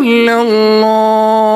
إلا الله